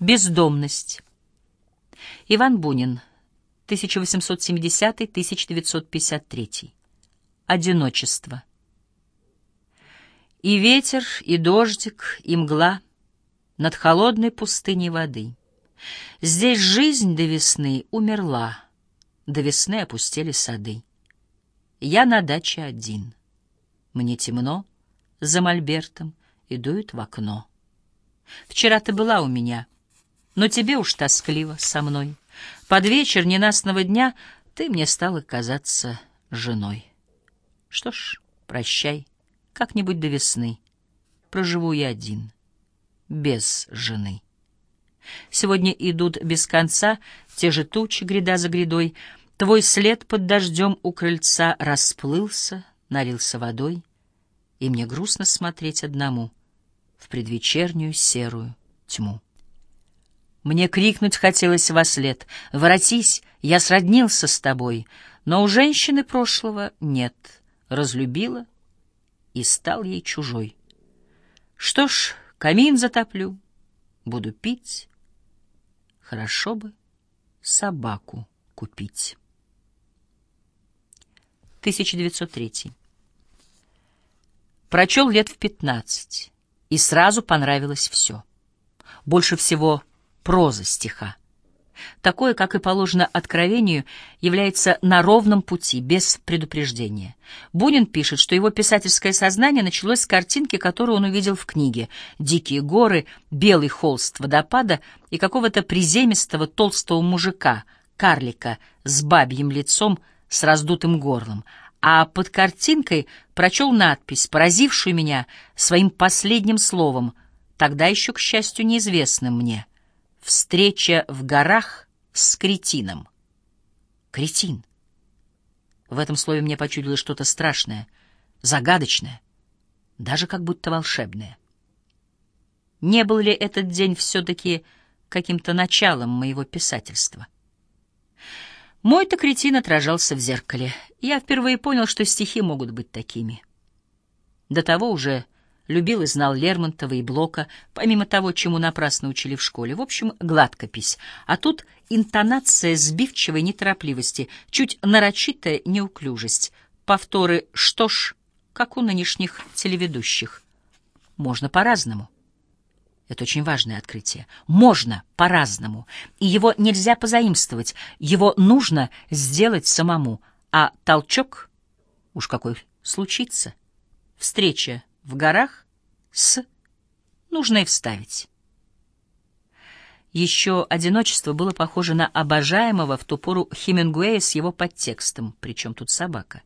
Бездомность. Иван Бунин, 1870-1953. Одиночество. И ветер, и дождик, и мгла над холодной пустыней воды. Здесь жизнь до весны умерла, до весны опустели сады. Я на даче один. Мне темно, за мольбертом, и дует в окно. Вчера ты была у меня, но тебе уж тоскливо со мной. Под вечер ненастного дня ты мне стала казаться женой. Что ж, прощай, как-нибудь до весны. Проживу я один, без жены. Сегодня идут без конца те же тучи, гряда за грядой. Твой след под дождем у крыльца расплылся, налился водой, и мне грустно смотреть одному в предвечернюю серую тьму. Мне крикнуть хотелось во след «Воротись, я сроднился с тобой», но у женщины прошлого нет, разлюбила и стал ей чужой. Что ж, камин затоплю, буду пить, хорошо бы собаку купить. 1903. Прочел лет в пятнадцать, и сразу понравилось все. Больше всего проза стиха. Такое, как и положено откровению, является на ровном пути, без предупреждения. Бунин пишет, что его писательское сознание началось с картинки, которую он увидел в книге «Дикие горы», «Белый холст водопада» и какого-то приземистого толстого мужика, карлика с бабьим лицом, с раздутым горлом, а под картинкой прочел надпись, поразившую меня своим последним словом, тогда еще, к счастью, неизвестным мне — Встреча в горах с кретином. Кретин. В этом слове мне почудилось что-то страшное, загадочное, даже как будто волшебное. Не был ли этот день все-таки каким-то началом моего писательства? Мой-то кретин отражался в зеркале. Я впервые понял, что стихи могут быть такими. До того уже любил и знал Лермонтова и Блока, помимо того, чему напрасно учили в школе. В общем, гладкопись. А тут интонация сбивчивой неторопливости, чуть нарочитая неуклюжесть. Повторы «что ж», как у нынешних телеведущих. Можно по-разному. Это очень важное открытие. Можно по-разному. И его нельзя позаимствовать. Его нужно сделать самому. А толчок, уж какой случится. Встреча в горах с нужно и вставить. Еще одиночество было похоже на обожаемого в ту пору Хемингуэя с его подтекстом, причем тут собака.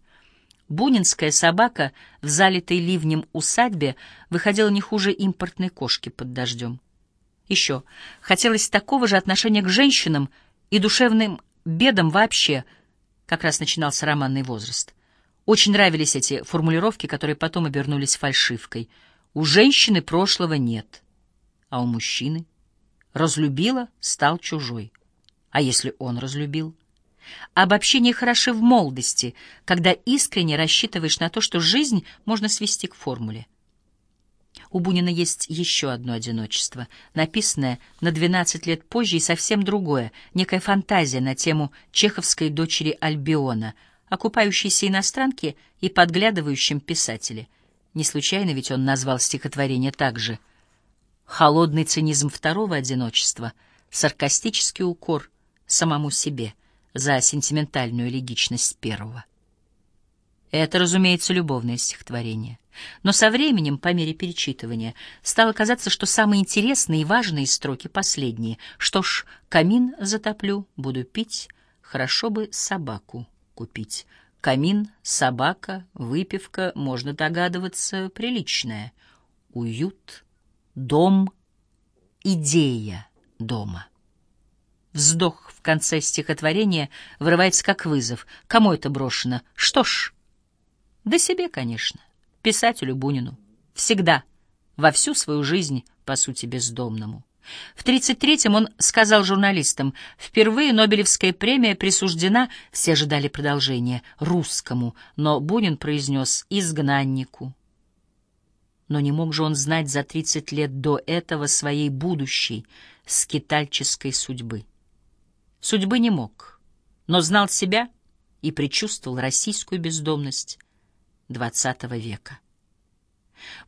Бунинская собака в залитой ливнем усадьбе выходила не хуже импортной кошки под дождем. Еще хотелось такого же отношения к женщинам и душевным бедам вообще, как раз начинался романный возраст. Очень нравились эти формулировки, которые потом обернулись фальшивкой. У женщины прошлого нет, а у мужчины разлюбила, стал чужой. А если он разлюбил? Обобщение хороши в молодости, когда искренне рассчитываешь на то, что жизнь можно свести к формуле. У Бунина есть еще одно одиночество, написанное на 12 лет позже и совсем другое, некая фантазия на тему чеховской дочери Альбиона — окупающейся иностранке и подглядывающем писателе. Не случайно ведь он назвал стихотворение так же. Холодный цинизм второго одиночества, саркастический укор самому себе за сентиментальную элегичность первого. Это, разумеется, любовное стихотворение. Но со временем, по мере перечитывания, стало казаться, что самые интересные и важные строки последние. Что ж, камин затоплю, буду пить, хорошо бы собаку купить. Камин, собака, выпивка, можно догадываться, приличная. Уют, дом, идея дома. Вздох в конце стихотворения вырывается как вызов. Кому это брошено? Что ж, да себе, конечно, писателю Бунину. Всегда, во всю свою жизнь, по сути, бездомному. В 1933-м он сказал журналистам, впервые Нобелевская премия присуждена, все ожидали продолжения, русскому, но Бунин произнес «изгнаннику». Но не мог же он знать за тридцать лет до этого своей будущей скитальческой судьбы. Судьбы не мог, но знал себя и предчувствовал российскую бездомность XX века.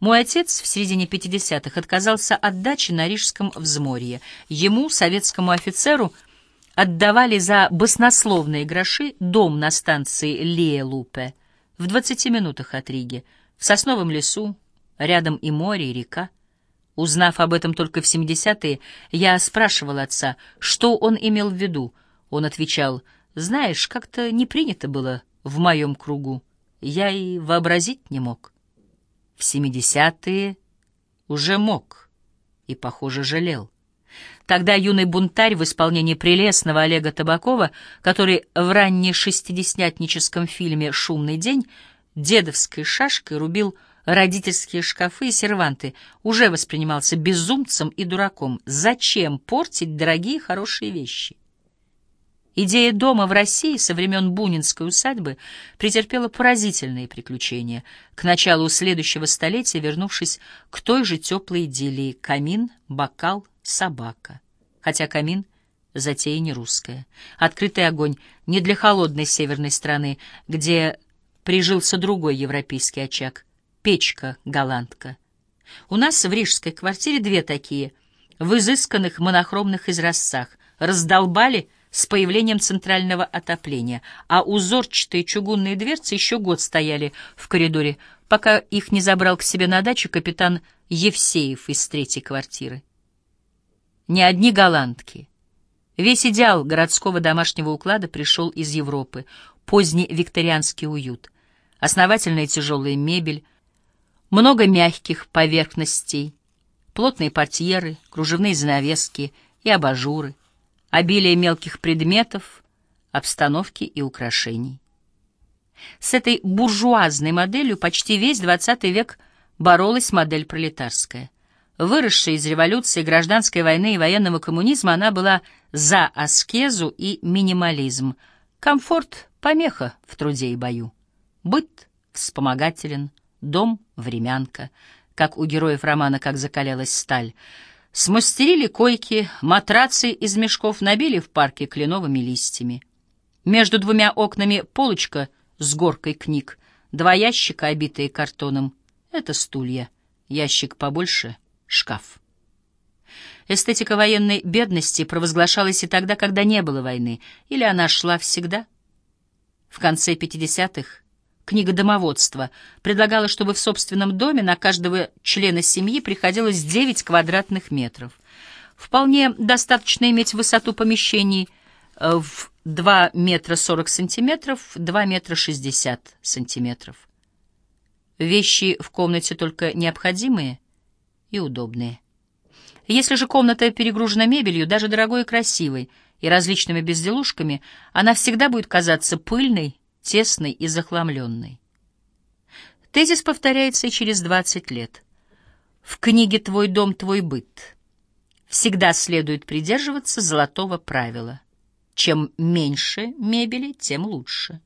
Мой отец в середине 50-х отказался от дачи на Рижском взморье. Ему, советскому офицеру, отдавали за баснословные гроши дом на станции Леелупе в 20 минутах от Риги, в сосновом лесу, рядом и море, и река. Узнав об этом только в 70-е, я спрашивал отца, что он имел в виду. Он отвечал, «Знаешь, как-то не принято было в моем кругу. Я и вообразить не мог». В 70-е уже мог и, похоже, жалел. Тогда юный бунтарь в исполнении прелестного Олега Табакова, который в ранне шестидесятническом фильме «Шумный день» дедовской шашкой рубил родительские шкафы и серванты, уже воспринимался безумцем и дураком. Зачем портить дорогие хорошие вещи? Идея дома в России со времен Бунинской усадьбы претерпела поразительные приключения, к началу следующего столетия вернувшись к той же теплой идиллии — камин, бокал, собака. Хотя камин — затея не русская. Открытый огонь не для холодной северной страны, где прижился другой европейский очаг — печка-голландка. У нас в рижской квартире две такие, в изысканных монохромных изразцах. Раздолбали — с появлением центрального отопления, а узорчатые чугунные дверцы еще год стояли в коридоре, пока их не забрал к себе на дачу капитан Евсеев из третьей квартиры. Не одни голландки. Весь идеал городского домашнего уклада пришел из Европы, поздний викторианский уют, основательная тяжелая мебель, много мягких поверхностей, плотные портьеры, кружевные занавески и абажуры, обилие мелких предметов, обстановки и украшений. С этой буржуазной моделью почти весь XX век боролась модель пролетарская. Выросшая из революции, гражданской войны и военного коммунизма, она была за аскезу и минимализм. Комфорт — помеха в труде и бою. Быт вспомогателен, дом — времянка, как у героев романа «Как закалялась сталь». Смастерили койки, матрацы из мешков набили в парке кленовыми листьями. Между двумя окнами полочка с горкой книг, два ящика, обитые картоном. Это стулья, ящик побольше — шкаф. Эстетика военной бедности провозглашалась и тогда, когда не было войны, или она шла всегда. В конце 50-х книга домоводства предлагала, чтобы в собственном доме на каждого члена семьи приходилось 9 квадратных метров. Вполне достаточно иметь высоту помещений э, в 2 метра 40 сантиметров, 2 метра 60 сантиметров. Вещи в комнате только необходимые и удобные. Если же комната перегружена мебелью, даже дорогой и красивой, и различными безделушками, она всегда будет казаться пыльной, тесной и захламленной. Тезис повторяется и через 20 лет. В книге «Твой дом, твой быт» всегда следует придерживаться золотого правила. Чем меньше мебели, тем лучше.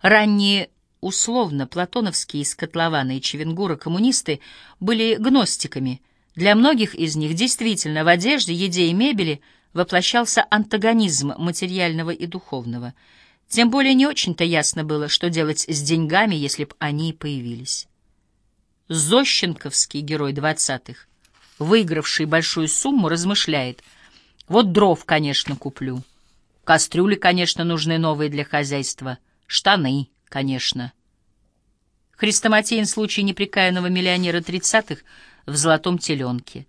Ранние условно-платоновские из Котлована и Чевенгура коммунисты были гностиками. Для многих из них действительно в одежде, еде и мебели воплощался антагонизм материального и духовного – тем более не очень-то ясно было, что делать с деньгами, если б они появились. Зощенковский герой двадцатых, выигравший большую сумму, размышляет. Вот дров, конечно, куплю. Кастрюли, конечно, нужны новые для хозяйства. Штаны, конечно. Хрестоматийн случай неприкаянного миллионера тридцатых в «Золотом теленке».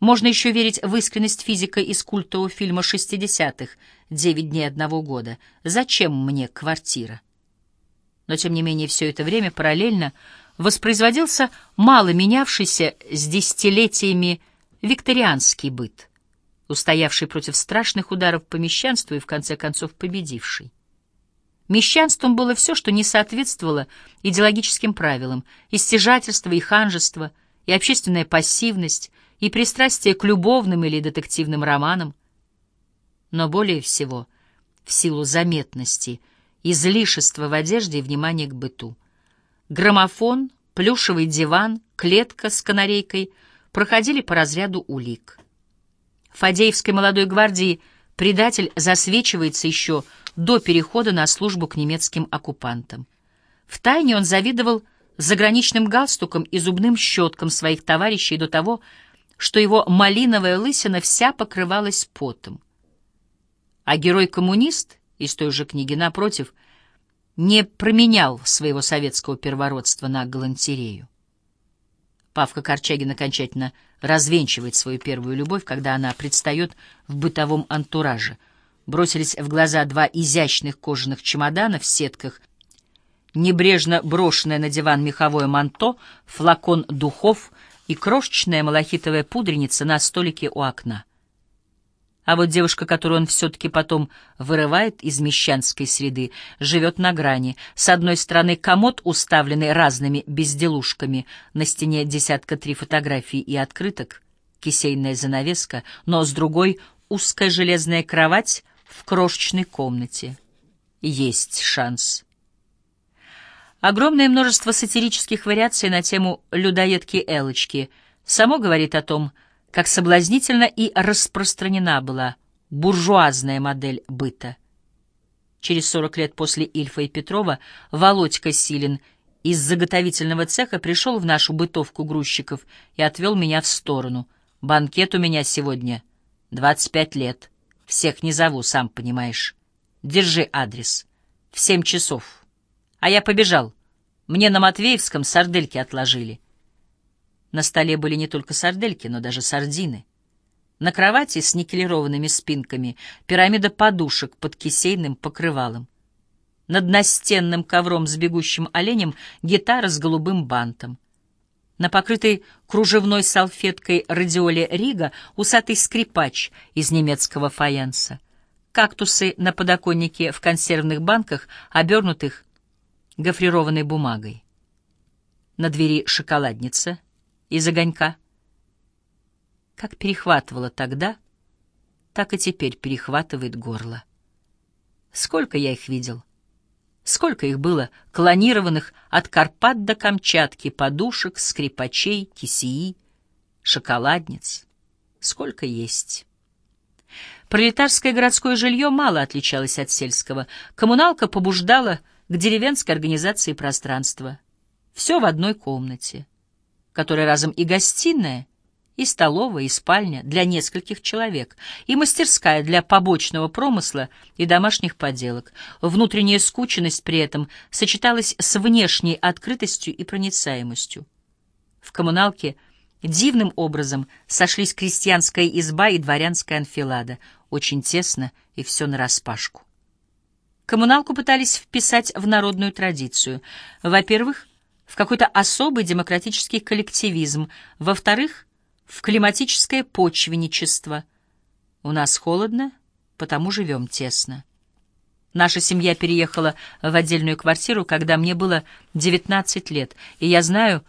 Можно еще верить в искренность физика из культового фильма 60-х «Девять дней одного года». Зачем мне квартира? Но, тем не менее, все это время параллельно воспроизводился мало менявшийся с десятилетиями викторианский быт, устоявший против страшных ударов по мещанству и, в конце концов, победивший. Мещанством было все, что не соответствовало идеологическим правилам, и стяжательство, и ханжество, и общественная пассивность, и пристрастие к любовным или детективным романам, но более всего в силу заметности, излишества в одежде и внимания к быту. Граммофон, плюшевый диван, клетка с канарейкой проходили по разряду улик. Фадеевской молодой гвардии предатель засвечивается еще до перехода на службу к немецким оккупантам. Втайне он завидовал заграничным галстукам и зубным щеткам своих товарищей до того, что его малиновая лысина вся покрывалась потом. А герой-коммунист из той же книги, напротив, не променял своего советского первородства на галантерею. Павка Корчагин окончательно развенчивает свою первую любовь, когда она предстает в бытовом антураже. Бросились в глаза два изящных кожаных чемодана в сетках, небрежно брошенное на диван меховое манто, флакон духов и крошечная малахитовая пудреница на столике у окна. А вот девушка, которую он все-таки потом вырывает из мещанской среды, живет на грани. С одной стороны комод, уставленный разными безделушками, на стене десятка три фотографий и открыток, кисейная занавеска, но с другой — узкая железная кровать в крошечной комнате. Есть шанс. Огромное множество сатирических вариаций на тему «людоедки Элочки» само говорит о том, как соблазнительно и распространена была буржуазная модель быта. Через сорок лет после Ильфа и Петрова Володька Силин из заготовительного цеха пришел в нашу бытовку грузчиков и отвел меня в сторону. «Банкет у меня сегодня. Двадцать пять лет. Всех не зову, сам понимаешь. Держи адрес. В семь часов. А я побежал. Мне на Матвеевском сардельки отложили». На столе были не только сардельки, но даже сардины. На кровати с никелированными спинками пирамида подушек под кисейным покрывалом. Над настенным ковром с бегущим оленем гитара с голубым бантом. На покрытой кружевной салфеткой радиоле Рига усатый скрипач из немецкого фаянса. Кактусы на подоконнике в консервных банках, обернутых гофрированной бумагой. На двери шоколадница — из огонька. Как перехватывало тогда, так и теперь перехватывает горло. Сколько я их видел? Сколько их было, клонированных от Карпат до Камчатки, подушек, скрипачей, кисеи, шоколадниц? Сколько есть? Пролетарское городское жилье мало отличалось от сельского. Коммуналка побуждала к деревенской организации пространства. Все в одной комнате которая разом и гостиная, и столовая, и спальня для нескольких человек, и мастерская для побочного промысла и домашних поделок. Внутренняя скученность при этом сочеталась с внешней открытостью и проницаемостью. В коммуналке дивным образом сошлись крестьянская изба и дворянская анфилада, очень тесно и все нараспашку. Коммуналку пытались вписать в народную традицию. Во-первых, в какой-то особый демократический коллективизм, во-вторых, в климатическое почвенничество. У нас холодно, потому живем тесно. Наша семья переехала в отдельную квартиру, когда мне было 19 лет, и я знаю,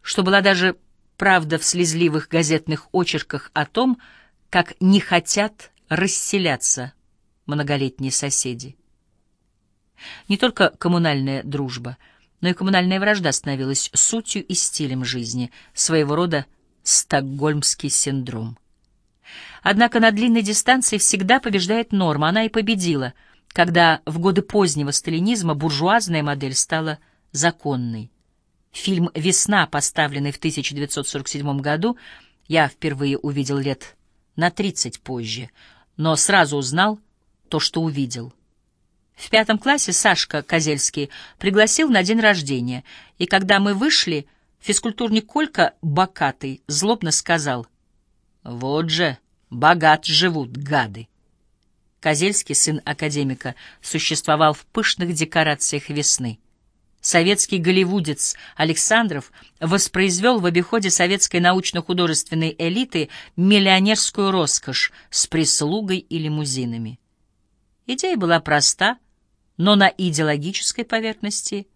что была даже правда в слезливых газетных очерках о том, как не хотят расселяться многолетние соседи. Не только коммунальная дружба — но и коммунальная вражда становилась сутью и стилем жизни, своего рода стокгольмский синдром. Однако на длинной дистанции всегда побеждает норма, она и победила, когда в годы позднего сталинизма буржуазная модель стала законной. Фильм «Весна», поставленный в 1947 году, я впервые увидел лет на 30 позже, но сразу узнал то, что увидел — в пятом классе Сашка Козельский пригласил на день рождения, и когда мы вышли, физкультурник Колька Бакатый злобно сказал «Вот же, богат живут гады». Козельский, сын академика, существовал в пышных декорациях весны. Советский голливудец Александров воспроизвел в обиходе советской научно-художественной элиты миллионерскую роскошь с прислугой и лимузинами. Идея была проста, но на идеологической поверхности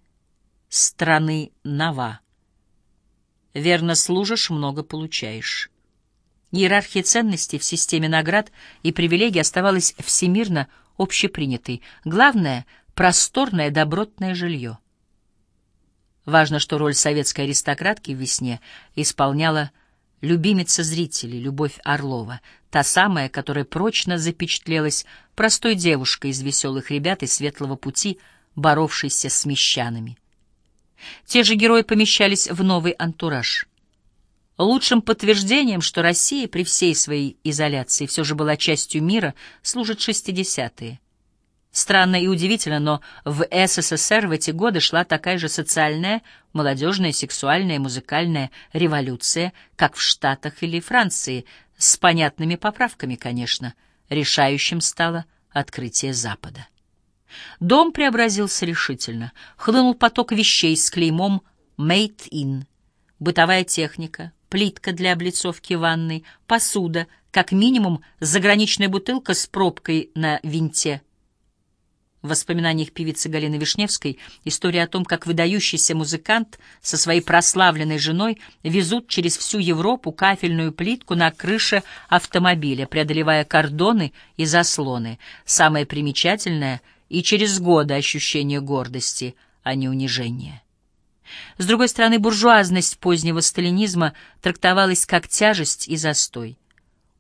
страны нова. Верно служишь, много получаешь. Иерархия ценностей в системе наград и привилегий оставалась всемирно общепринятой. Главное — просторное добротное жилье. Важно, что роль советской аристократки в «Весне» исполняла любимица зрителей Любовь Орлова, та самая, которая прочно запечатлелась простой девушкой из веселых ребят и светлого пути, боровшейся с мещанами. Те же герои помещались в новый антураж. Лучшим подтверждением, что Россия при всей своей изоляции все же была частью мира, служат шестидесятые. Странно и удивительно, но в СССР в эти годы шла такая же социальная, молодежная, сексуальная, музыкальная революция, как в Штатах или Франции, с понятными поправками, конечно. Решающим стало открытие Запада. Дом преобразился решительно. Хлынул поток вещей с клеймом «Made in». Бытовая техника, плитка для облицовки ванной, посуда, как минимум заграничная бутылка с пробкой на винте — в воспоминаниях певицы Галины Вишневской история о том, как выдающийся музыкант со своей прославленной женой везут через всю Европу кафельную плитку на крыше автомобиля, преодолевая кордоны и заслоны. Самое примечательное — и через годы ощущение гордости, а не унижения. С другой стороны, буржуазность позднего сталинизма трактовалась как тяжесть и застой.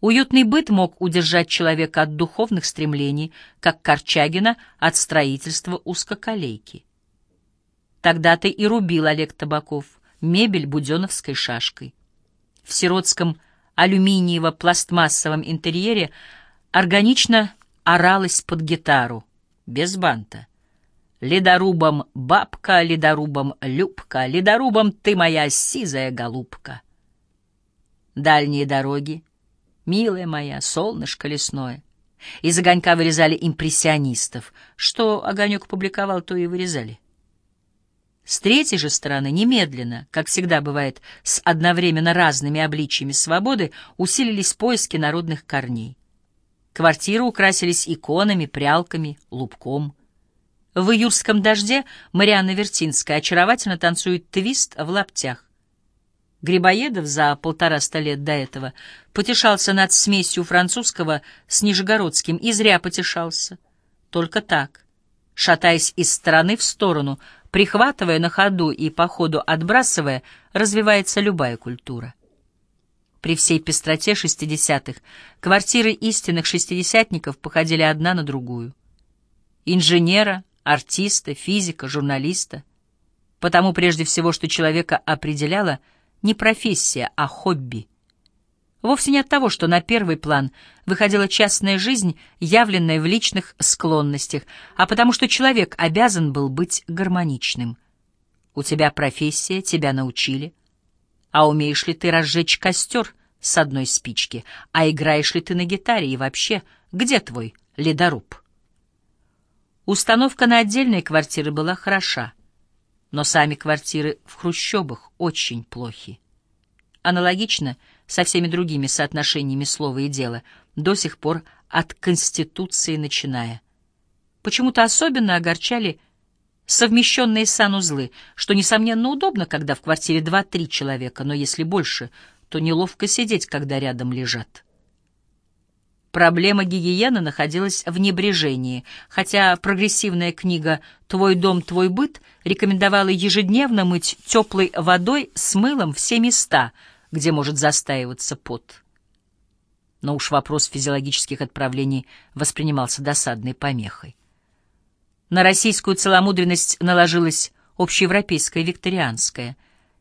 Уютный быт мог удержать человека от духовных стремлений, как Корчагина от строительства узкоколейки. Тогда-то и рубил Олег Табаков мебель буденовской шашкой. В сиротском алюминиево-пластмассовом интерьере органично оралась под гитару, без банта. Ледорубом бабка, ледорубом любка, ледорубом ты моя сизая голубка. Дальние дороги, Милая моя, солнышко лесное. Из огонька вырезали импрессионистов. Что огонек публиковал, то и вырезали. С третьей же стороны, немедленно, как всегда бывает с одновременно разными обличиями свободы, усилились поиски народных корней. Квартиры украсились иконами, прялками, лубком. В июрском дожде Марианна Вертинская очаровательно танцует твист в лаптях. Грибоедов за полтораста лет до этого потешался над смесью французского с нижегородским и зря потешался. Только так, шатаясь из стороны в сторону, прихватывая на ходу и по ходу отбрасывая, развивается любая культура. При всей пестроте шестидесятых квартиры истинных шестидесятников походили одна на другую. Инженера, артиста, физика, журналиста. Потому прежде всего, что человека определяло — не профессия, а хобби. Вовсе не от того, что на первый план выходила частная жизнь, явленная в личных склонностях, а потому что человек обязан был быть гармоничным. У тебя профессия, тебя научили. А умеешь ли ты разжечь костер с одной спички? А играешь ли ты на гитаре? И вообще, где твой ледоруб? Установка на отдельные квартиры была хороша но сами квартиры в хрущобах очень плохи. Аналогично со всеми другими соотношениями слова и дела, до сих пор от Конституции начиная. Почему-то особенно огорчали совмещенные санузлы, что, несомненно, удобно, когда в квартире два-три человека, но если больше, то неловко сидеть, когда рядом лежат. Проблема гигиены находилась в небрежении, хотя прогрессивная книга «Твой дом, твой быт» рекомендовала ежедневно мыть теплой водой с мылом все места, где может застаиваться пот. Но уж вопрос физиологических отправлений воспринимался досадной помехой. На российскую целомудренность наложилась общеевропейская викторианская.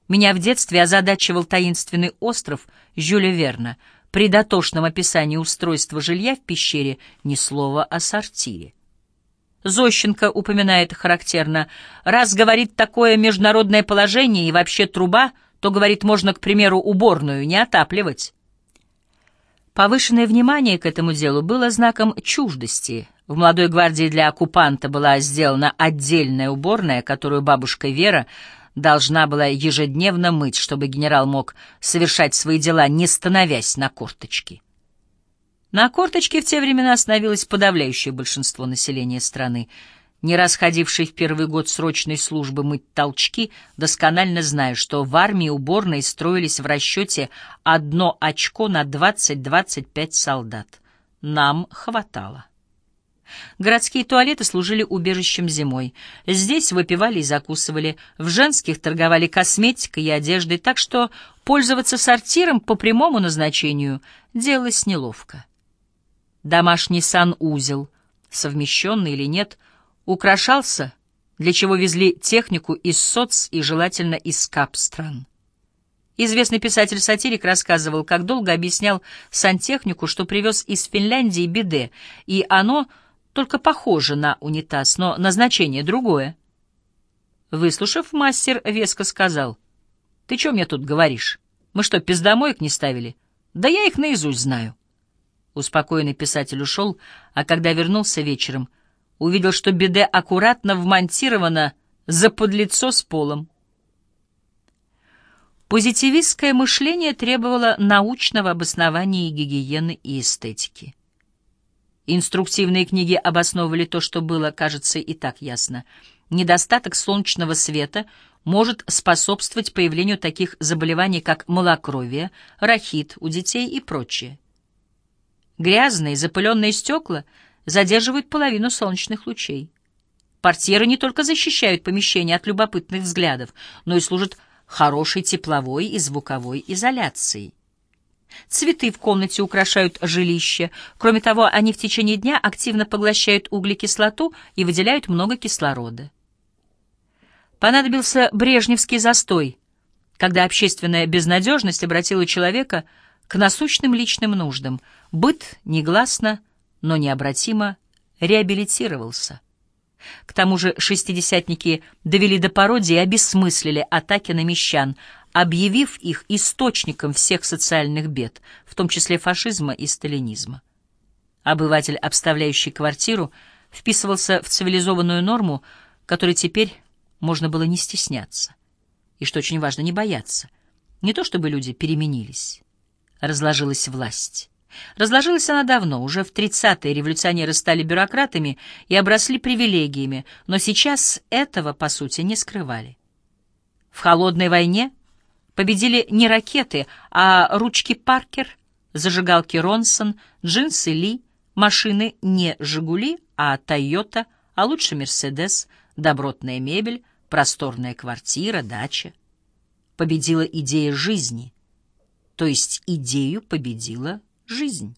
Меня в детстве озадачивал таинственный остров Жюля Верна — при дотошном описании устройства жилья в пещере ни слова о сортире. Зощенко упоминает характерно, раз говорит такое международное положение и вообще труба, то, говорит, можно, к примеру, уборную не отапливать. Повышенное внимание к этому делу было знаком чуждости. В молодой гвардии для оккупанта была сделана отдельная уборная, которую бабушка Вера должна была ежедневно мыть, чтобы генерал мог совершать свои дела, не становясь на корточки. На корточки в те времена остановилось подавляющее большинство населения страны. Не расходивший в первый год срочной службы мыть толчки, досконально зная, что в армии уборные строились в расчете одно очко на 20-25 солдат. Нам хватало. Городские туалеты служили убежищем зимой. Здесь выпивали и закусывали, в женских торговали косметикой и одеждой, так что пользоваться сортиром по прямому назначению делалось неловко. Домашний санузел, совмещенный или нет, украшался, для чего везли технику из соц и желательно из кап стран. Известный писатель-сатирик рассказывал, как долго объяснял сантехнику, что привез из Финляндии биде, и оно только похоже на унитаз, но назначение другое. Выслушав, мастер веско сказал, «Ты что мне тут говоришь? Мы что, пиздомоек не ставили? Да я их наизусть знаю». Успокоенный писатель ушел, а когда вернулся вечером, увидел, что биде аккуратно вмонтировано за подлицо с полом. Позитивистское мышление требовало научного обоснования гигиены и эстетики. Инструктивные книги обосновывали то, что было, кажется, и так ясно. Недостаток солнечного света может способствовать появлению таких заболеваний, как малокровие, рахит у детей и прочее. Грязные, запыленные стекла задерживают половину солнечных лучей. Портьеры не только защищают помещение от любопытных взглядов, но и служат хорошей тепловой и звуковой изоляцией. Цветы в комнате украшают жилище. Кроме того, они в течение дня активно поглощают углекислоту и выделяют много кислорода. Понадобился брежневский застой, когда общественная безнадежность обратила человека к насущным личным нуждам. Быт негласно, но необратимо реабилитировался. К тому же шестидесятники довели до пародии и обесмыслили атаки на мещан, объявив их источником всех социальных бед, в том числе фашизма и сталинизма. Обыватель, обставляющий квартиру, вписывался в цивилизованную норму, которой теперь можно было не стесняться. И, что очень важно, не бояться. Не то чтобы люди переменились. Разложилась власть. Разложилась она давно, уже в 30-е революционеры стали бюрократами и обросли привилегиями, но сейчас этого, по сути, не скрывали. В холодной войне победили не ракеты, а ручки Паркер, зажигалки Ронсон, джинсы Ли, машины не «Жигули», а «Тойота», а лучше «Мерседес», добротная мебель, просторная квартира, дача. Победила идея жизни, то есть идею победила жизнь.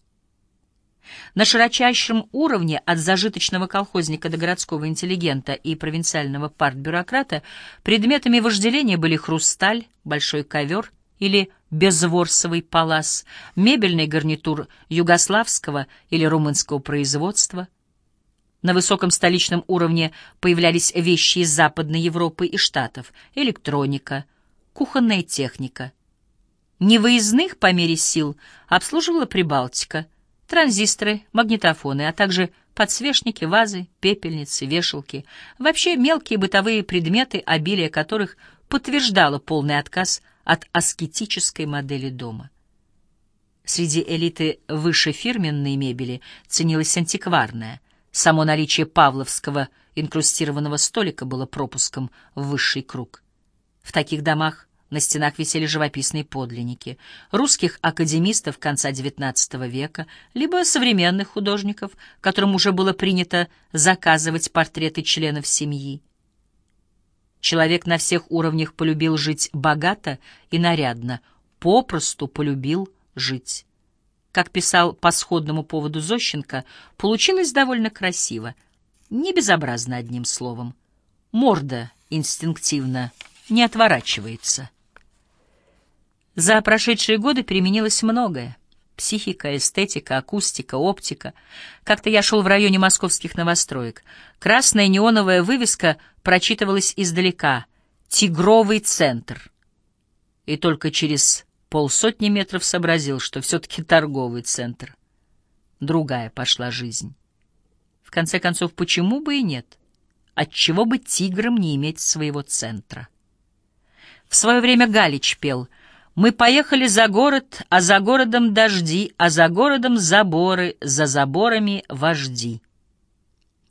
На широчайшем уровне от зажиточного колхозника до городского интеллигента и провинциального партбюрократа предметами вожделения были хрусталь, большой ковер или безворсовый палас, мебельный гарнитур югославского или румынского производства. На высоком столичном уровне появлялись вещи из Западной Европы и Штатов, электроника, кухонная техника – Невыездных по мере сил обслуживала Прибалтика, транзисторы, магнитофоны, а также подсвечники, вазы, пепельницы, вешалки, вообще мелкие бытовые предметы, обилие которых подтверждало полный отказ от аскетической модели дома. Среди элиты высшефирменной мебели ценилась антикварная. Само наличие павловского инкрустированного столика было пропуском в высший круг. В таких домах на стенах висели живописные подлинники русских академистов конца XIX века, либо современных художников, которым уже было принято заказывать портреты членов семьи. Человек на всех уровнях полюбил жить богато и нарядно, попросту полюбил жить. Как писал по сходному поводу Зощенко, получилось довольно красиво, не безобразно одним словом. Морда инстинктивно не отворачивается. За прошедшие годы переменилось многое. Психика, эстетика, акустика, оптика. Как-то я шел в районе московских новостроек. Красная неоновая вывеска прочитывалась издалека. «Тигровый центр». И только через полсотни метров сообразил, что все-таки торговый центр. Другая пошла жизнь. В конце концов, почему бы и нет? Отчего бы тиграм не иметь своего центра? В свое время Галич пел — мы поехали за город, а за городом дожди, а за городом заборы, за заборами вожди.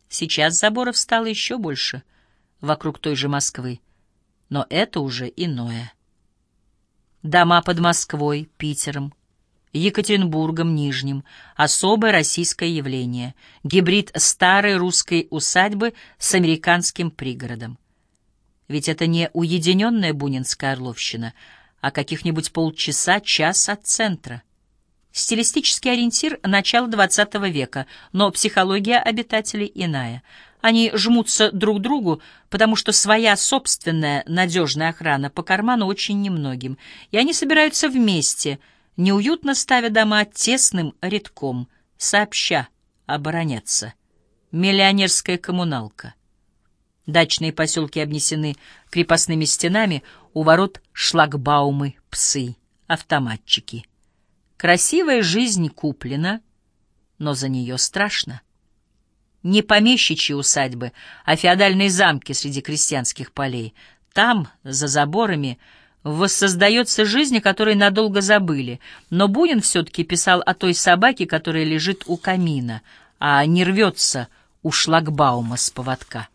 Сейчас заборов стало еще больше вокруг той же Москвы, но это уже иное. Дома под Москвой, Питером, Екатеринбургом Нижним, особое российское явление, гибрид старой русской усадьбы с американским пригородом. Ведь это не уединенная бунинская Орловщина, а каких-нибудь полчаса-час от центра. Стилистический ориентир — начала XX века, но психология обитателей иная. Они жмутся друг другу, потому что своя собственная надежная охрана по карману очень немногим, и они собираются вместе, неуютно ставя дома тесным рядком, сообща обороняться. Миллионерская коммуналка. Дачные поселки обнесены крепостными стенами, у ворот шлагбаумы, псы, автоматчики. Красивая жизнь куплена, но за нее страшно. Не помещичьи усадьбы, а феодальные замки среди крестьянских полей. Там, за заборами, воссоздается жизнь, о которой надолго забыли. Но Бунин все-таки писал о той собаке, которая лежит у камина, а не рвется у шлагбаума с поводка.